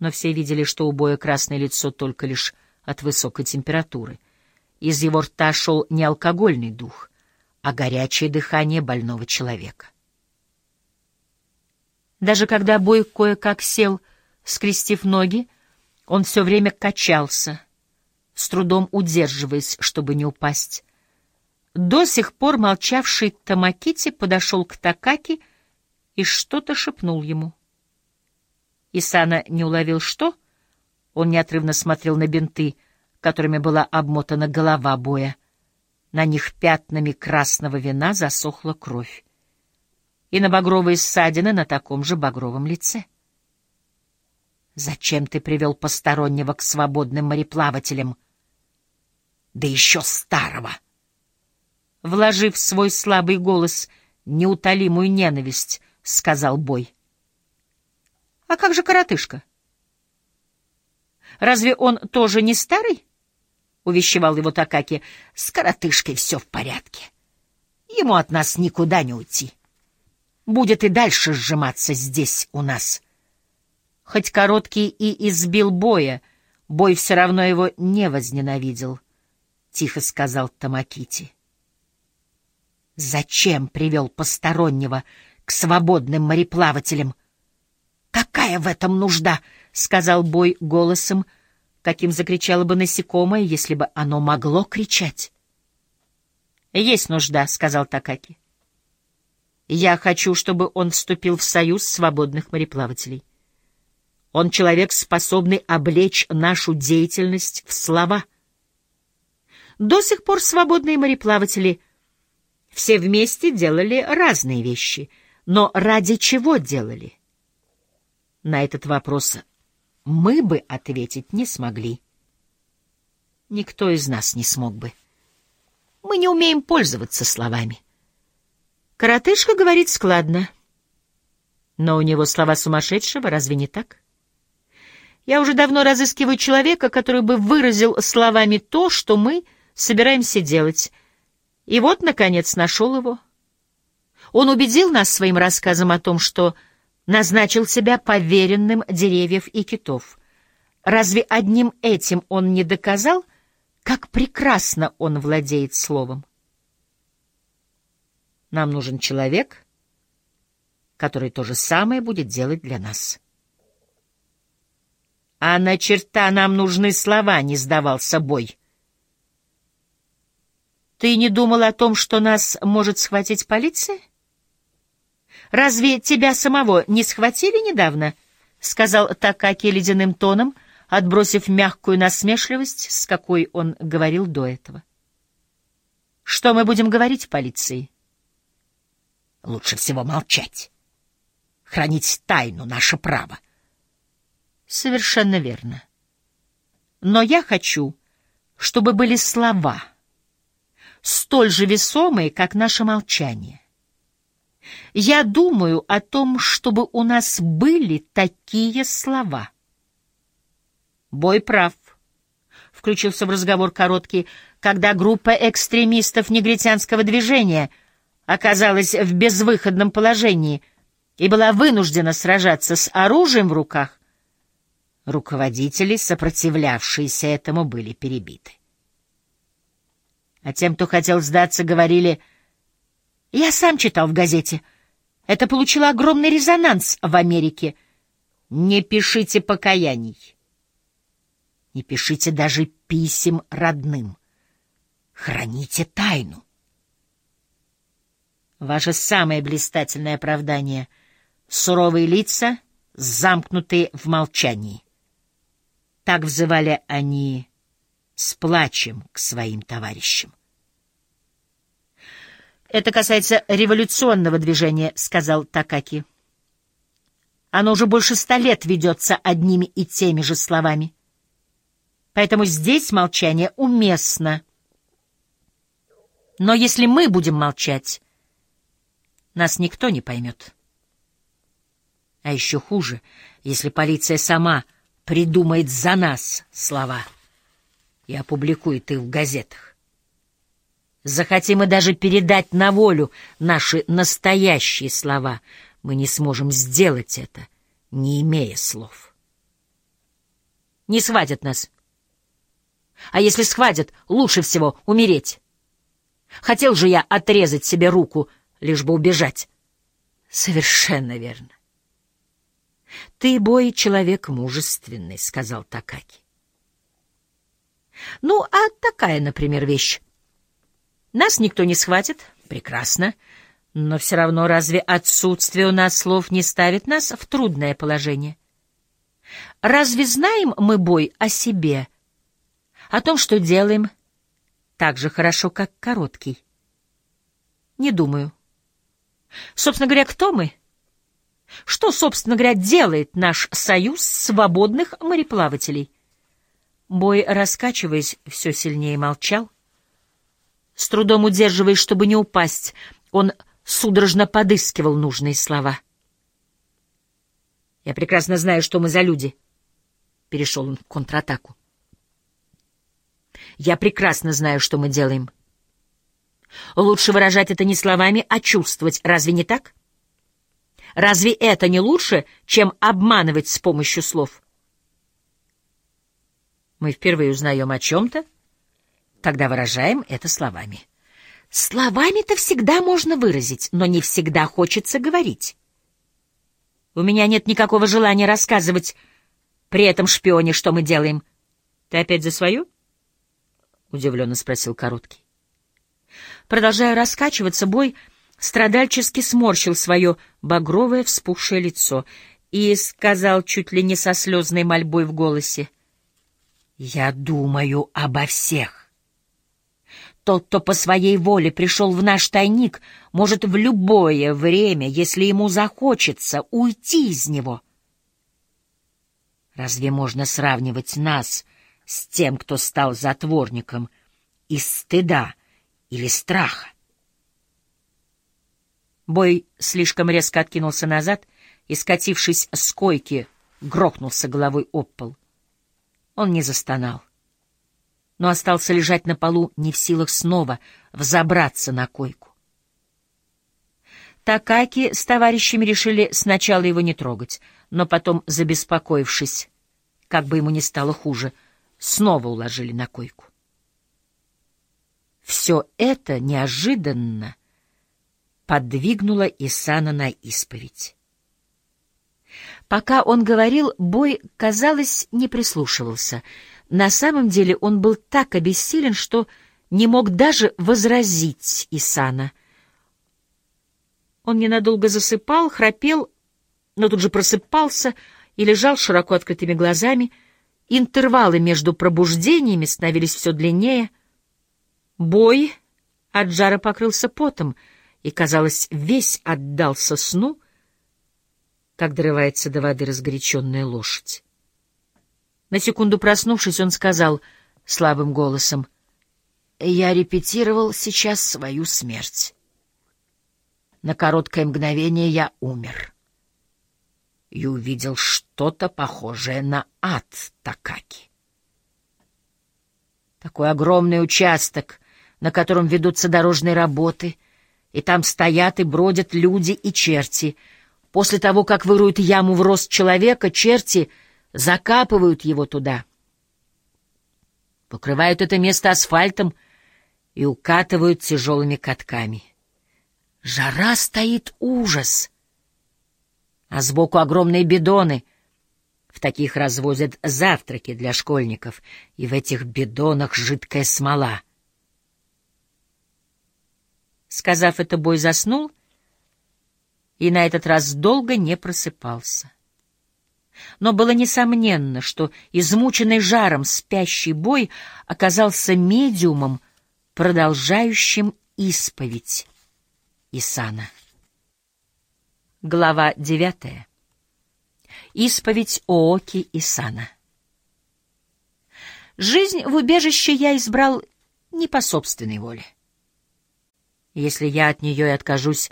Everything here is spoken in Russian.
но все видели, что у Боя красное лицо только лишь от высокой температуры. Из его рта шел не алкогольный дух, а горячее дыхание больного человека. Даже когда Бой кое-как сел, скрестив ноги, он все время качался, с трудом удерживаясь, чтобы не упасть. До сих пор молчавший Тамакити подошел к Такаки и что-то шепнул ему. Исана не уловил что. Он неотрывно смотрел на бинты, которыми была обмотана голова боя. На них пятнами красного вина засохла кровь. И на багровые ссадины на таком же багровом лице. «Зачем ты привел постороннего к свободным мореплавателям?» «Да еще старого!» Вложив свой слабый голос неутолимую ненависть, сказал Бой. А как же коротышка? Разве он тоже не старый? Увещевал его Такаки. С коротышкой все в порядке. Ему от нас никуда не уйти. Будет и дальше сжиматься здесь у нас. Хоть короткий и избил боя, бой все равно его не возненавидел, — тихо сказал Тамакити. Зачем привел постороннего к свободным мореплавателям? «Какая в этом нужда?» — сказал Бой голосом, каким закричало бы насекомое, если бы оно могло кричать. «Есть нужда», — сказал Такаки. «Я хочу, чтобы он вступил в союз свободных мореплавателей. Он человек, способный облечь нашу деятельность в слова. До сих пор свободные мореплаватели все вместе делали разные вещи, но ради чего делали?» На этот вопрос мы бы ответить не смогли. Никто из нас не смог бы. Мы не умеем пользоваться словами. Коротышка говорит складно. Но у него слова сумасшедшего, разве не так? Я уже давно разыскиваю человека, который бы выразил словами то, что мы собираемся делать. И вот, наконец, нашел его. Он убедил нас своим рассказом о том, что назначил себя поверенным деревьев и китов. Разве одним этим он не доказал, как прекрасно он владеет словом? Нам нужен человек, который то же самое будет делать для нас. А на черта нам нужны слова, не сдавал собой. Ты не думал о том, что нас может схватить полиция? Разве тебя самого не схватили недавно? — сказал Такаки ледяным тоном, отбросив мягкую насмешливость, с какой он говорил до этого. — Что мы будем говорить в полиции? — Лучше всего молчать. Хранить тайну — наше право. — Совершенно верно. Но я хочу, чтобы были слова, столь же весомые, как наше молчание. Я думаю о том, чтобы у нас были такие слова. Бой прав. Включился в разговор короткий, когда группа экстремистов негритянского движения оказалась в безвыходном положении и была вынуждена сражаться с оружием в руках. Руководители, сопротивлявшиеся этому, были перебиты. А тем, кто хотел сдаться, говорили — я сам читал в газете. Это получило огромный резонанс в Америке. Не пишите покаяний. Не пишите даже писем родным. Храните тайну. Ваше самое блистательное оправдание — суровые лица, замкнутые в молчании. Так взывали они с плачем к своим товарищам. «Это касается революционного движения», — сказал Такаки. «Оно уже больше ста лет ведется одними и теми же словами. Поэтому здесь молчание уместно. Но если мы будем молчать, нас никто не поймет. А еще хуже, если полиция сама придумает за нас слова и опубликует их в газетах. Захотим мы даже передать на волю наши настоящие слова, мы не сможем сделать это, не имея слов. Не схватят нас. А если схватят, лучше всего умереть. Хотел же я отрезать себе руку, лишь бы убежать. Совершенно верно. Ты, бой, человек мужественный, — сказал Такаки. Ну, а такая, например, вещь. Нас никто не схватит. Прекрасно. Но все равно разве отсутствие у нас слов не ставит нас в трудное положение? Разве знаем мы, бой, о себе, о том, что делаем, так же хорошо, как короткий? Не думаю. Собственно говоря, кто мы? Что, собственно говоря, делает наш союз свободных мореплавателей? Бой, раскачиваясь, все сильнее молчал. С трудом удерживаясь, чтобы не упасть, он судорожно подыскивал нужные слова. «Я прекрасно знаю, что мы за люди», — перешел он в контратаку. «Я прекрасно знаю, что мы делаем». Лучше выражать это не словами, а чувствовать, разве не так? Разве это не лучше, чем обманывать с помощью слов? Мы впервые узнаем о чем-то, тогда выражаем это словами. Словами-то всегда можно выразить, но не всегда хочется говорить. У меня нет никакого желания рассказывать при этом шпионе, что мы делаем. Ты опять за свою? — удивленно спросил Короткий. Продолжая раскачиваться, бой страдальчески сморщил свое багровое вспухшее лицо и сказал чуть ли не со слезной мольбой в голосе, «Я думаю обо всех. Тот, кто по своей воле пришел в наш тайник, может в любое время, если ему захочется, уйти из него. Разве можно сравнивать нас с тем, кто стал затворником из стыда или страха? Бой слишком резко откинулся назад и, скатившись с койки, грохнулся головой об пол. Он не застонал, но остался лежать на полу, не в силах снова взобраться на койку. Такаки с товарищами решили сначала его не трогать, но потом, забеспокоившись, как бы ему не стало хуже, снова уложили на койку. Все это неожиданно подвигнула Исана на исповедь. Пока он говорил, Бой, казалось, не прислушивался. На самом деле он был так обессилен, что не мог даже возразить Исана. Он ненадолго засыпал, храпел, но тут же просыпался и лежал широко открытыми глазами. Интервалы между пробуждениями становились все длиннее. Бой от жара покрылся потом — и, казалось, весь отдался сну, как дорывается до воды разгоряченная лошадь. На секунду проснувшись, он сказал слабым голосом, «Я репетировал сейчас свою смерть. На короткое мгновение я умер» и увидел что-то похожее на ад Такаки. Такой огромный участок, на котором ведутся дорожные работы — и там стоят и бродят люди и черти. После того, как выруют яму в рост человека, черти закапывают его туда. Покрывают это место асфальтом и укатывают тяжелыми катками. Жара стоит ужас, а сбоку огромные бидоны. В таких развозят завтраки для школьников, и в этих бидонах жидкая смола — Сказав это, бой заснул и на этот раз долго не просыпался. Но было несомненно, что измученный жаром спящий бой оказался медиумом, продолжающим исповедь Исана. Глава девятая. Исповедь Ооки Исана. Жизнь в убежище я избрал не по собственной воле. Если я от нее и откажусь,